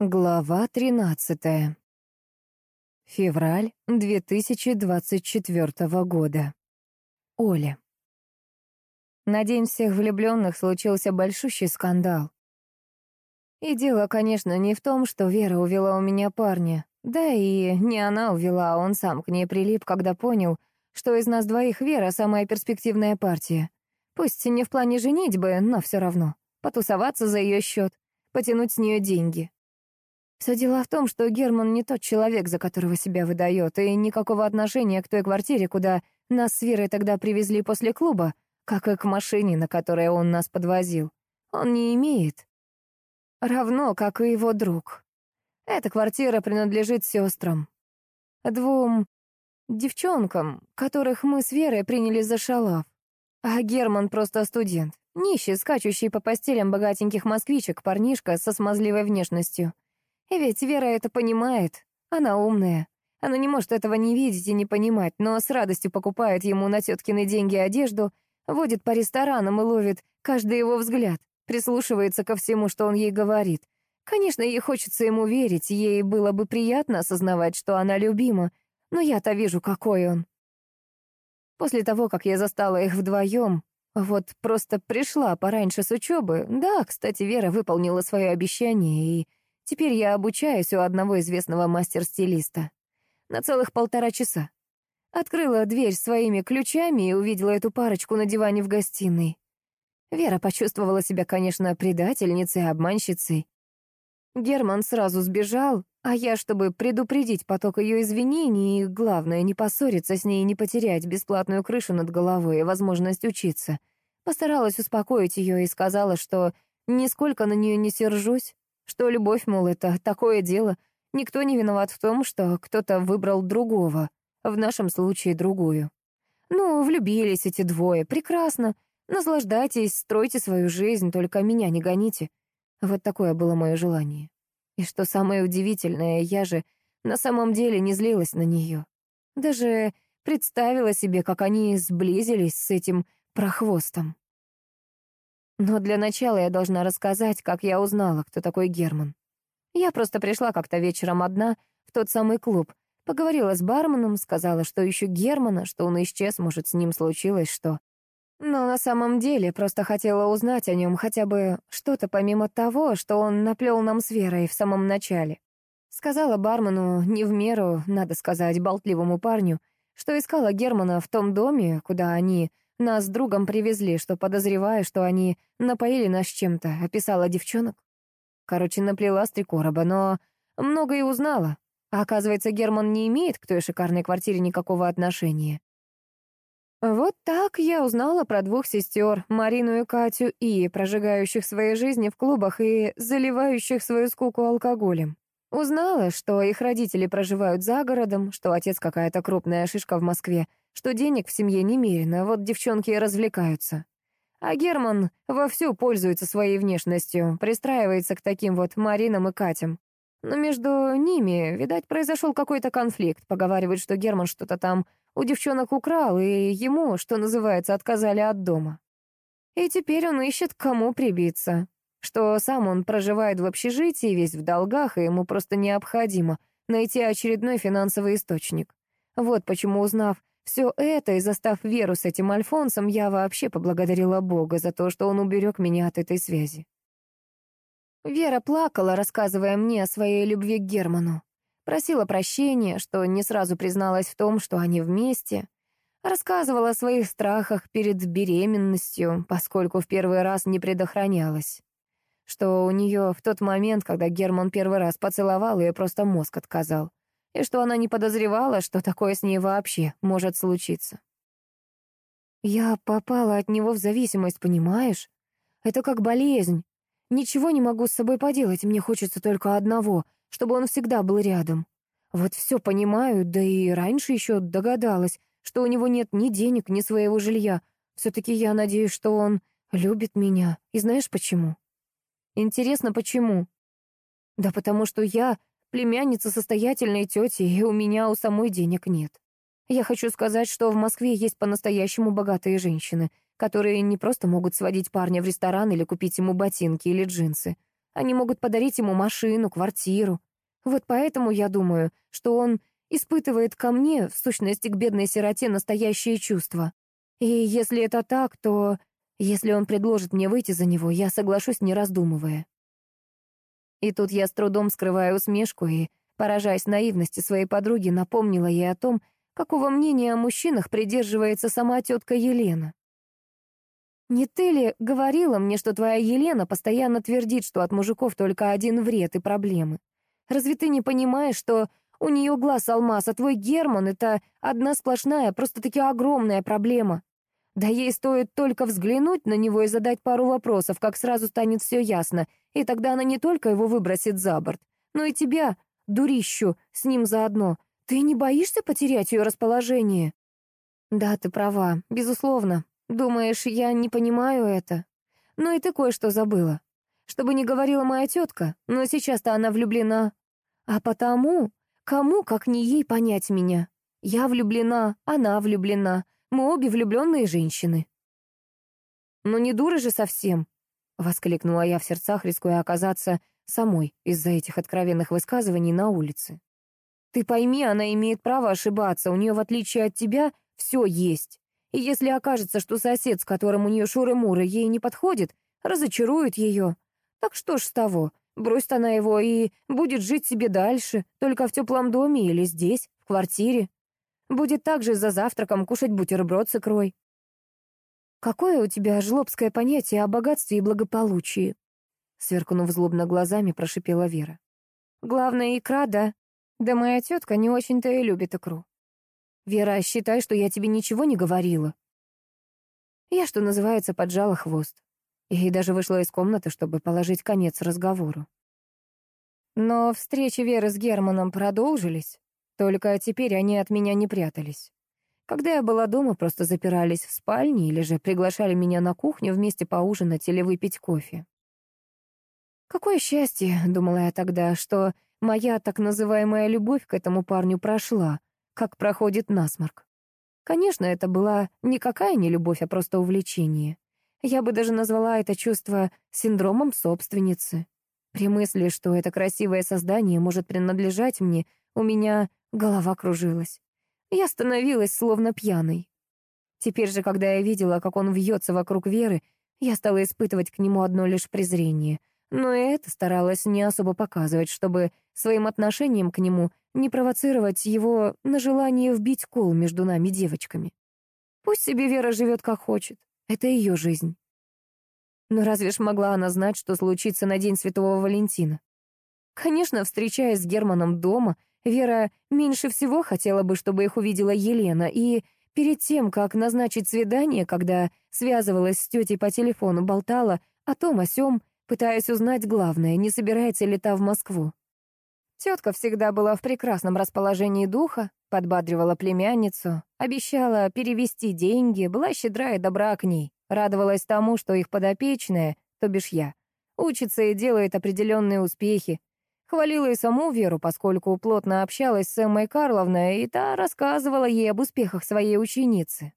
Глава 13. Февраль 2024 года. Оля. На день всех влюбленных случился большущий скандал. И дело, конечно, не в том, что Вера увела у меня парня. Да и не она увела, а он сам к ней прилип, когда понял, что из нас двоих Вера самая перспективная партия. Пусть не в плане женитьбы, но все равно. Потусоваться за ее счет, потянуть с нее деньги. Все дело в том, что Герман не тот человек, за которого себя выдает, и никакого отношения к той квартире, куда нас с Верой тогда привезли после клуба, как и к машине, на которой он нас подвозил, он не имеет. Равно, как и его друг. Эта квартира принадлежит сестрам. Двум девчонкам, которых мы с Верой приняли за шалав. А Герман просто студент, нищий, скачущий по постелям богатеньких москвичек, парнишка со смазливой внешностью — ведь Вера это понимает. Она умная. Она не может этого не видеть и не понимать, но с радостью покупает ему на теткины деньги одежду, водит по ресторанам и ловит каждый его взгляд, прислушивается ко всему, что он ей говорит. Конечно, ей хочется ему верить, ей было бы приятно осознавать, что она любима, но я-то вижу, какой он. После того, как я застала их вдвоем, вот просто пришла пораньше с учебы, да, кстати, Вера выполнила свое обещание и Теперь я обучаюсь у одного известного мастер-стилиста. На целых полтора часа. Открыла дверь своими ключами и увидела эту парочку на диване в гостиной. Вера почувствовала себя, конечно, предательницей, обманщицей. Герман сразу сбежал, а я, чтобы предупредить поток ее извинений и, главное, не поссориться с ней и не потерять бесплатную крышу над головой и возможность учиться, постаралась успокоить ее и сказала, что нисколько на нее не сержусь, что любовь, мол, это такое дело. Никто не виноват в том, что кто-то выбрал другого, в нашем случае другую. Ну, влюбились эти двое, прекрасно. Наслаждайтесь, стройте свою жизнь, только меня не гоните. Вот такое было мое желание. И что самое удивительное, я же на самом деле не злилась на нее. Даже представила себе, как они сблизились с этим прохвостом. Но для начала я должна рассказать, как я узнала, кто такой Герман. Я просто пришла как-то вечером одна в тот самый клуб, поговорила с барменом, сказала, что ищу Германа, что он исчез, может, с ним случилось что. Но на самом деле просто хотела узнать о нем хотя бы что-то помимо того, что он наплел нам с Верой в самом начале. Сказала бармену, не в меру, надо сказать, болтливому парню, что искала Германа в том доме, куда они нас с другом привезли, что подозреваю, что они напоили нас чем-то, описала девчонок. Короче, наплела с три короба, но много и узнала. А оказывается, Герман не имеет к той шикарной квартире никакого отношения. Вот так я узнала про двух сестер, Марину и Катю И, прожигающих свои жизни в клубах и заливающих свою скуку алкоголем. Узнала, что их родители проживают за городом, что отец какая-то крупная шишка в Москве, что денег в семье немерено, вот девчонки и развлекаются. А Герман вовсю пользуется своей внешностью, пристраивается к таким вот Маринам и Катям. Но между ними, видать, произошел какой-то конфликт. Поговаривают, что Герман что-то там у девчонок украл, и ему, что называется, отказали от дома. И теперь он ищет, кому прибиться. Что сам он проживает в общежитии, весь в долгах, и ему просто необходимо найти очередной финансовый источник. Вот почему, узнав, все это и застав Веру с этим Альфонсом, я вообще поблагодарила Бога за то, что он уберег меня от этой связи. Вера плакала, рассказывая мне о своей любви к Герману. Просила прощения, что не сразу призналась в том, что они вместе. Рассказывала о своих страхах перед беременностью, поскольку в первый раз не предохранялась. Что у нее в тот момент, когда Герман первый раз поцеловал, ее просто мозг отказал и что она не подозревала, что такое с ней вообще может случиться. Я попала от него в зависимость, понимаешь? Это как болезнь. Ничего не могу с собой поделать, мне хочется только одного, чтобы он всегда был рядом. Вот все понимаю, да и раньше еще догадалась, что у него нет ни денег, ни своего жилья. Все-таки я надеюсь, что он любит меня. И знаешь почему? Интересно, почему? Да потому что я племянница состоятельной тети, и у меня у самой денег нет. Я хочу сказать, что в Москве есть по-настоящему богатые женщины, которые не просто могут сводить парня в ресторан или купить ему ботинки или джинсы. Они могут подарить ему машину, квартиру. Вот поэтому я думаю, что он испытывает ко мне, в сущности к бедной сироте, настоящие чувства. И если это так, то если он предложит мне выйти за него, я соглашусь, не раздумывая. И тут я с трудом скрываю усмешку и, поражаясь наивности своей подруги, напомнила ей о том, какого мнения о мужчинах придерживается сама тетка Елена. «Не ты ли говорила мне, что твоя Елена постоянно твердит, что от мужиков только один вред и проблемы? Разве ты не понимаешь, что у нее глаз алмаз, а твой Герман — это одна сплошная, просто-таки огромная проблема? Да ей стоит только взглянуть на него и задать пару вопросов, как сразу станет все ясно, и тогда она не только его выбросит за борт, но и тебя, дурищу, с ним заодно. Ты не боишься потерять ее расположение? Да, ты права, безусловно. Думаешь, я не понимаю это? Но и ты кое-что забыла. Чтобы не говорила моя тетка, но сейчас-то она влюблена. А потому, кому, как не ей, понять меня? Я влюблена, она влюблена, мы обе влюбленные женщины. «Ну не дура же совсем!» — воскликнула я в сердцах, рискуя оказаться самой из-за этих откровенных высказываний на улице. «Ты пойми, она имеет право ошибаться, у нее, в отличие от тебя, все есть. И если окажется, что сосед, с которым у нее шуры-муры, ей не подходит, разочарует ее. Так что ж с того, бросит она его и будет жить себе дальше, только в теплом доме или здесь, в квартире. Будет также за завтраком кушать бутерброд с икрой. «Какое у тебя жлобское понятие о богатстве и благополучии?» Сверкнув злобно глазами, прошипела Вера. «Главное, икра, да? Да моя тетка не очень-то и любит икру. Вера, считай, что я тебе ничего не говорила». Я, что называется, поджала хвост. И даже вышла из комнаты, чтобы положить конец разговору. Но встречи Веры с Германом продолжились. Только теперь они от меня не прятались. Когда я была дома, просто запирались в спальне или же приглашали меня на кухню вместе поужинать или выпить кофе. Какое счастье, думала я тогда, что моя так называемая любовь к этому парню прошла, как проходит насморк. Конечно, это была никакая не любовь, а просто увлечение. Я бы даже назвала это чувство синдромом собственницы. При мысли, что это красивое создание может принадлежать мне, у меня Голова кружилась. Я становилась словно пьяной. Теперь же, когда я видела, как он вьется вокруг Веры, я стала испытывать к нему одно лишь презрение. Но и это старалась не особо показывать, чтобы своим отношением к нему не провоцировать его на желание вбить кол между нами девочками. Пусть себе Вера живет как хочет. Это ее жизнь. Но разве ж могла она знать, что случится на День Святого Валентина? Конечно, встречаясь с Германом дома, Вера меньше всего хотела бы, чтобы их увидела Елена, и перед тем, как назначить свидание, когда связывалась с тетей по телефону, болтала о том о сём, пытаясь узнать главное, не собирается ли та в Москву. Тетка всегда была в прекрасном расположении духа, подбадривала племянницу, обещала перевести деньги, была щедра и добра к ней, радовалась тому, что их подопечная, то бишь я, учится и делает определенные успехи, Хвалила и саму Веру, поскольку плотно общалась с Эммой Карловной, и та рассказывала ей об успехах своей ученицы.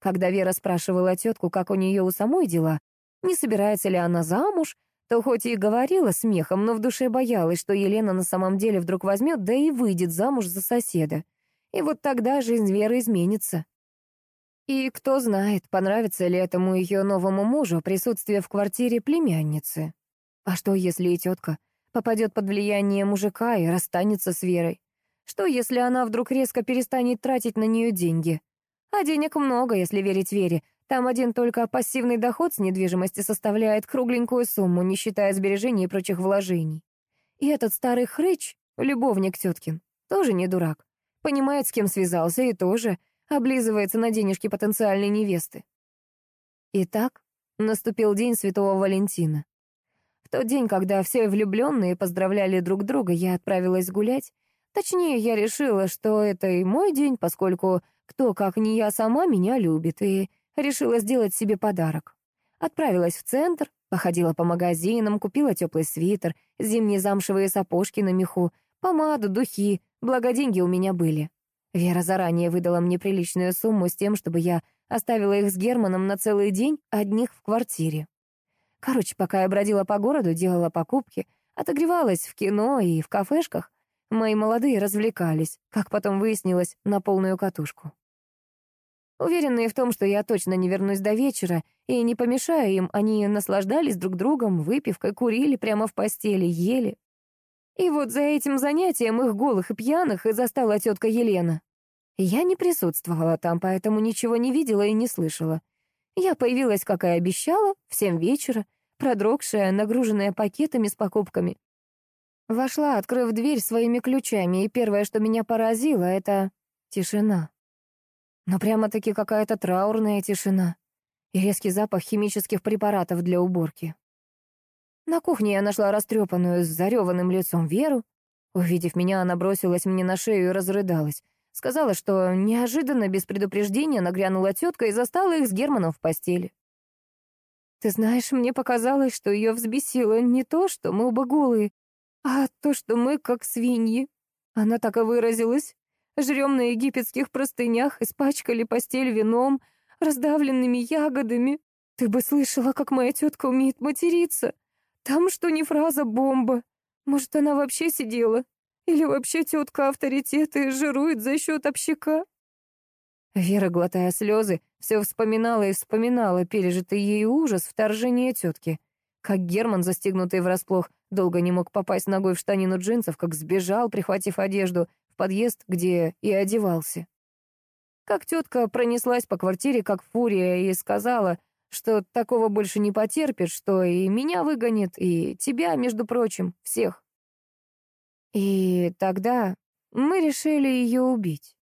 Когда Вера спрашивала тетку, как у нее у самой дела, не собирается ли она замуж, то хоть и говорила смехом, но в душе боялась, что Елена на самом деле вдруг возьмет, да и выйдет замуж за соседа. И вот тогда жизнь Веры изменится. И кто знает, понравится ли этому ее новому мужу присутствие в квартире племянницы. А что, если и тетка попадет под влияние мужика и расстанется с Верой. Что, если она вдруг резко перестанет тратить на нее деньги? А денег много, если верить Вере. Там один только пассивный доход с недвижимости составляет кругленькую сумму, не считая сбережений и прочих вложений. И этот старый хрыч, любовник теткин, тоже не дурак. Понимает, с кем связался, и тоже облизывается на денежки потенциальной невесты. Итак, наступил день Святого Валентина тот день, когда все влюбленные поздравляли друг друга, я отправилась гулять. Точнее, я решила, что это и мой день, поскольку кто, как не я сама, меня любит, и решила сделать себе подарок. Отправилась в центр, походила по магазинам, купила теплый свитер, зимние замшевые сапожки на меху, помаду, духи, благо деньги у меня были. Вера заранее выдала мне приличную сумму с тем, чтобы я оставила их с Германом на целый день одних в квартире. Короче, пока я бродила по городу, делала покупки, отогревалась в кино и в кафешках, мои молодые развлекались, как потом выяснилось, на полную катушку. Уверенные в том, что я точно не вернусь до вечера и не помешаю им, они наслаждались друг другом, выпивкой, курили прямо в постели, ели. И вот за этим занятием их голых и пьяных и застала тетка Елена. Я не присутствовала там, поэтому ничего не видела и не слышала. Я появилась, как и обещала, в семь вечера, продрогшая, нагруженная пакетами с покупками. Вошла, открыв дверь своими ключами, и первое, что меня поразило, — это тишина. Но прямо-таки какая-то траурная тишина и резкий запах химических препаратов для уборки. На кухне я нашла растрепанную с зареванным лицом Веру. Увидев меня, она бросилась мне на шею и разрыдалась. Сказала, что неожиданно, без предупреждения, нагрянула тетка и застала их с Германом в постели. Ты знаешь, мне показалось, что ее взбесило не то, что мы оба голые, а то, что мы как свиньи. Она так и выразилась. Жрем на египетских простынях, испачкали постель вином, раздавленными ягодами. Ты бы слышала, как моя тетка умеет материться. Там что не фраза «бомба». Может, она вообще сидела? Или вообще тетка авторитеты жирует за счет общака? Вера, глотая слезы, все вспоминала и вспоминала пережитый ей ужас вторжения тетки. Как Герман, застигнутый врасплох, долго не мог попасть ногой в штанину джинсов, как сбежал, прихватив одежду, подъезд, где и одевался. Как тетка пронеслась по квартире, как фурия, и сказала, что такого больше не потерпит, что и меня выгонит, и тебя, между прочим, всех. И тогда мы решили ее убить.